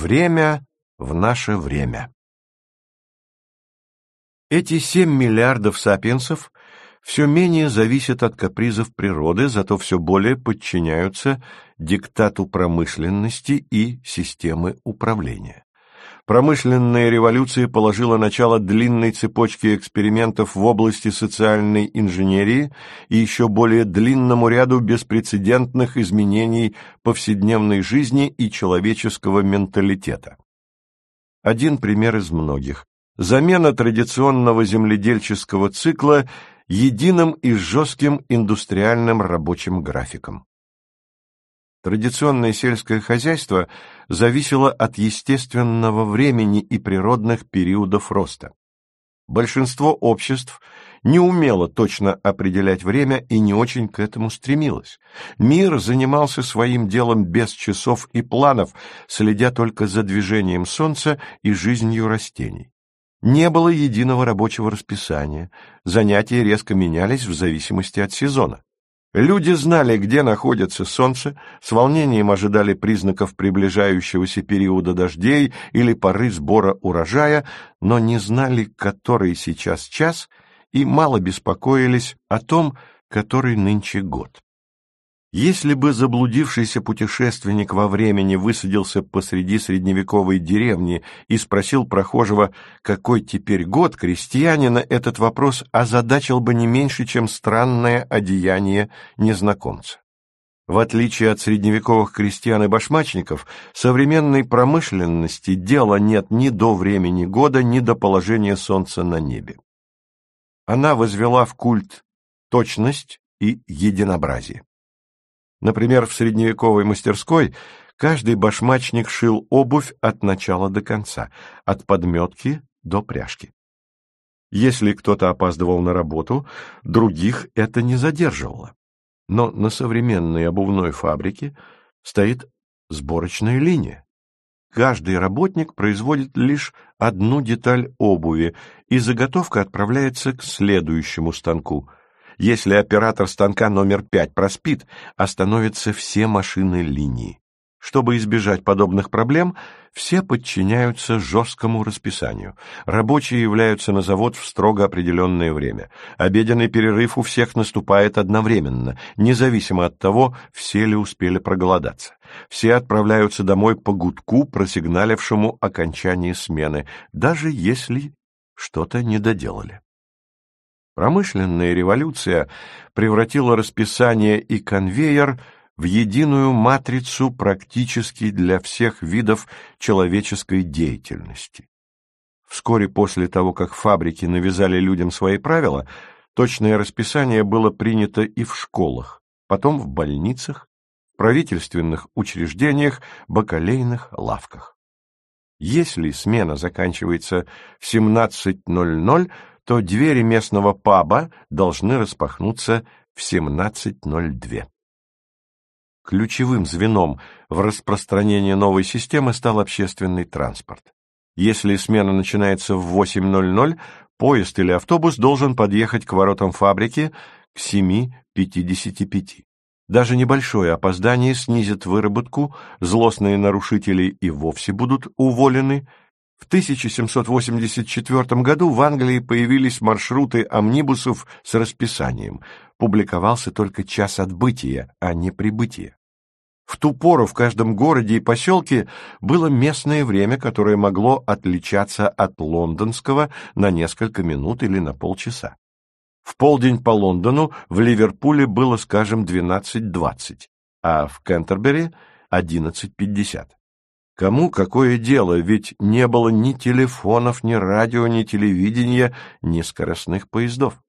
Время в наше время. Эти 7 миллиардов сапиенсов все менее зависят от капризов природы, зато все более подчиняются диктату промышленности и системы управления. Промышленная революция положила начало длинной цепочке экспериментов в области социальной инженерии и еще более длинному ряду беспрецедентных изменений повседневной жизни и человеческого менталитета. Один пример из многих. Замена традиционного земледельческого цикла единым и жестким индустриальным рабочим графиком. Традиционное сельское хозяйство зависело от естественного времени и природных периодов роста. Большинство обществ не умело точно определять время и не очень к этому стремилось. Мир занимался своим делом без часов и планов, следя только за движением солнца и жизнью растений. Не было единого рабочего расписания, занятия резко менялись в зависимости от сезона. Люди знали, где находится солнце, с волнением ожидали признаков приближающегося периода дождей или поры сбора урожая, но не знали, который сейчас час, и мало беспокоились о том, который нынче год. Если бы заблудившийся путешественник во времени высадился посреди средневековой деревни и спросил прохожего, какой теперь год, крестьянина этот вопрос озадачил бы не меньше, чем странное одеяние незнакомца. В отличие от средневековых крестьян и башмачников, современной промышленности дела нет ни до времени года, ни до положения солнца на небе. Она возвела в культ точность и единообразие. Например, в средневековой мастерской каждый башмачник шил обувь от начала до конца, от подметки до пряжки. Если кто-то опаздывал на работу, других это не задерживало. Но на современной обувной фабрике стоит сборочная линия. Каждый работник производит лишь одну деталь обуви, и заготовка отправляется к следующему станку. Если оператор станка номер пять проспит, остановятся все машины линии. Чтобы избежать подобных проблем, все подчиняются жесткому расписанию. Рабочие являются на завод в строго определенное время. Обеденный перерыв у всех наступает одновременно, независимо от того, все ли успели проголодаться. Все отправляются домой по гудку, просигналившему окончание смены, даже если что-то не доделали. Промышленная революция превратила расписание и конвейер в единую матрицу практически для всех видов человеческой деятельности. Вскоре после того, как фабрики навязали людям свои правила, точное расписание было принято и в школах, потом в больницах, правительственных учреждениях, бакалейных лавках. Если смена заканчивается в 17.00, то двери местного паба должны распахнуться в 17.02. Ключевым звеном в распространении новой системы стал общественный транспорт. Если смена начинается в 8.00, поезд или автобус должен подъехать к воротам фабрики к 7.55. Даже небольшое опоздание снизит выработку, злостные нарушители и вовсе будут уволены, в 1784 году в Англии появились маршруты амнибусов с расписанием. Публиковался только час отбытия, а не прибытия. В ту пору в каждом городе и поселке было местное время, которое могло отличаться от лондонского на несколько минут или на полчаса. В полдень по Лондону в Ливерпуле было, скажем, 12.20, а в Кентербери — 11.50. Кому какое дело, ведь не было ни телефонов, ни радио, ни телевидения, ни скоростных поездов.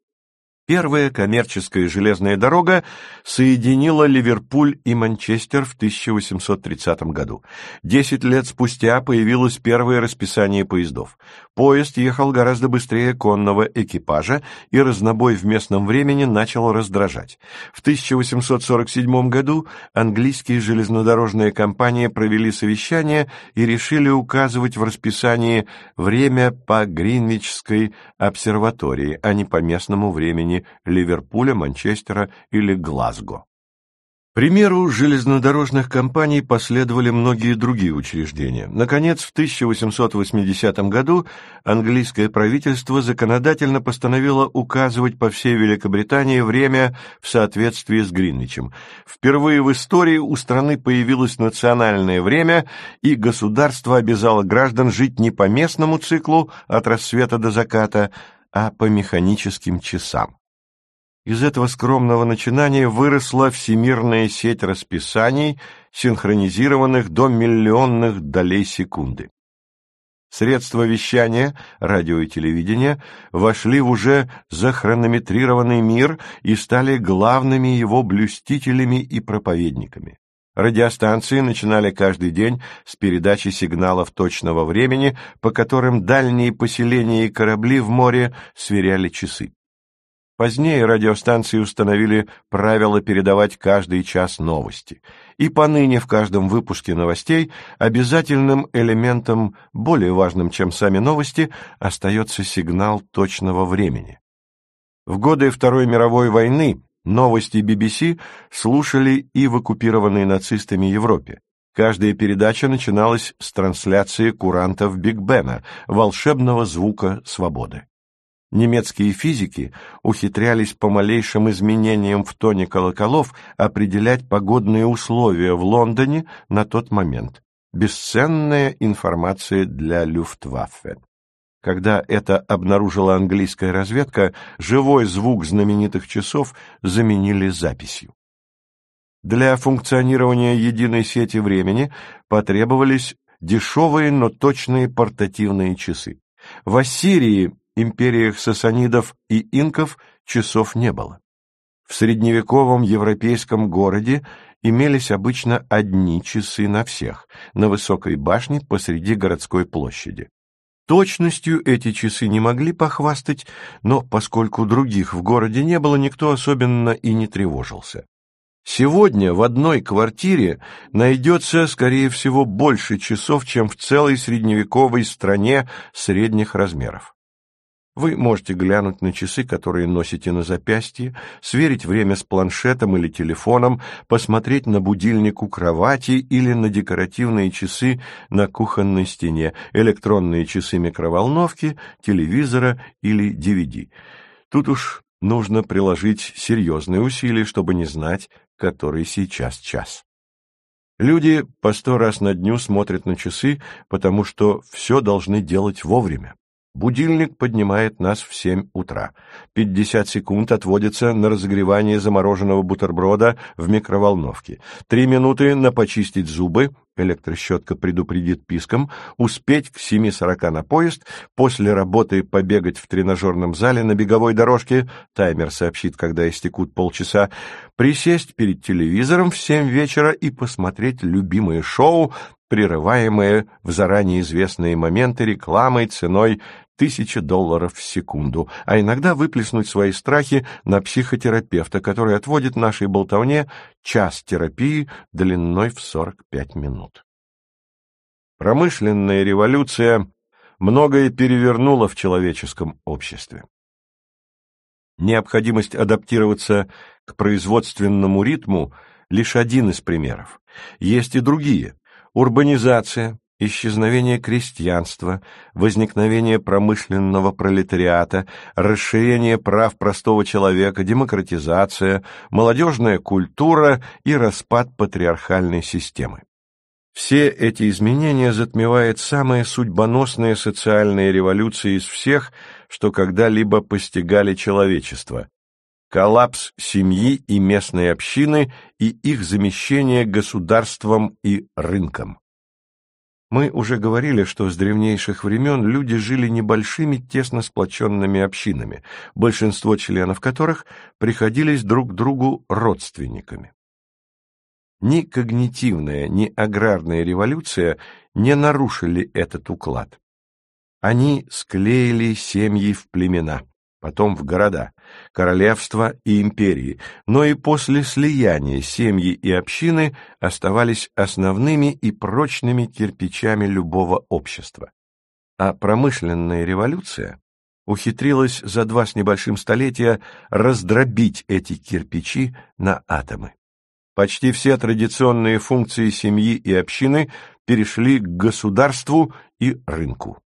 Первая коммерческая железная дорога соединила Ливерпуль и Манчестер в 1830 году. Десять лет спустя появилось первое расписание поездов. Поезд ехал гораздо быстрее конного экипажа, и разнобой в местном времени начал раздражать. В 1847 году английские железнодорожные компании провели совещание и решили указывать в расписании время по Гринвичской обсерватории, а не по местному времени Ливерпуля, Манчестера или Глазго. Примеру железнодорожных компаний последовали многие другие учреждения. Наконец, в 1880 году английское правительство законодательно постановило указывать по всей Великобритании время в соответствии с Гринвичем. Впервые в истории у страны появилось национальное время, и государство обязало граждан жить не по местному циклу от рассвета до заката, а по механическим часам. Из этого скромного начинания выросла всемирная сеть расписаний, синхронизированных до миллионных долей секунды. Средства вещания, радио и телевидение, вошли в уже захронометрированный мир и стали главными его блюстителями и проповедниками. Радиостанции начинали каждый день с передачи сигналов точного времени, по которым дальние поселения и корабли в море сверяли часы. Позднее радиостанции установили правило передавать каждый час новости. И поныне в каждом выпуске новостей обязательным элементом, более важным, чем сами новости, остается сигнал точного времени. В годы Второй мировой войны новости BBC слушали и в оккупированной нацистами Европе. Каждая передача начиналась с трансляции курантов Биг Бена, волшебного звука свободы. Немецкие физики ухитрялись по малейшим изменениям в тоне колоколов определять погодные условия в Лондоне на тот момент. Бесценная информация для Люфтваффе. Когда это обнаружила английская разведка, живой звук знаменитых часов заменили записью. Для функционирования единой сети времени потребовались дешевые, но точные портативные часы. В Ассирии империях сасанидов и инков часов не было. В средневековом европейском городе имелись обычно одни часы на всех, на высокой башне посреди городской площади. Точностью эти часы не могли похвастать, но поскольку других в городе не было, никто особенно и не тревожился. Сегодня в одной квартире найдется, скорее всего, больше часов, чем в целой средневековой стране средних размеров. Вы можете глянуть на часы, которые носите на запястье, сверить время с планшетом или телефоном, посмотреть на будильник у кровати или на декоративные часы на кухонной стене, электронные часы микроволновки, телевизора или DVD. Тут уж нужно приложить серьезные усилия, чтобы не знать, который сейчас час. Люди по сто раз на дню смотрят на часы, потому что все должны делать вовремя. Будильник поднимает нас в семь утра. Пятьдесят секунд отводится на разогревание замороженного бутерброда в микроволновке. Три минуты на почистить зубы, электрощетка предупредит писком, успеть к семи сорока на поезд, после работы побегать в тренажерном зале на беговой дорожке, таймер сообщит, когда истекут полчаса, присесть перед телевизором в семь вечера и посмотреть любимое шоу, прерываемые в заранее известные моменты рекламой ценой тысячи долларов в секунду, а иногда выплеснуть свои страхи на психотерапевта, который отводит нашей болтовне час терапии длиной в 45 минут. Промышленная революция многое перевернула в человеческом обществе. Необходимость адаптироваться к производственному ритму – лишь один из примеров. Есть и другие – урбанизация, исчезновение крестьянства, возникновение промышленного пролетариата, расширение прав простого человека, демократизация, молодежная культура и распад патриархальной системы. Все эти изменения затмевает самая судьбоносная социальная революция из всех, что когда-либо постигали человечество. Коллапс семьи и местной общины и их замещение государством и рынком. Мы уже говорили, что с древнейших времен люди жили небольшими тесно сплоченными общинами, большинство членов которых приходились друг другу родственниками. Ни когнитивная, ни аграрная революция не нарушили этот уклад. Они склеили семьи в племена потом в города, королевства и империи, но и после слияния семьи и общины оставались основными и прочными кирпичами любого общества. А промышленная революция ухитрилась за два с небольшим столетия раздробить эти кирпичи на атомы. Почти все традиционные функции семьи и общины перешли к государству и рынку.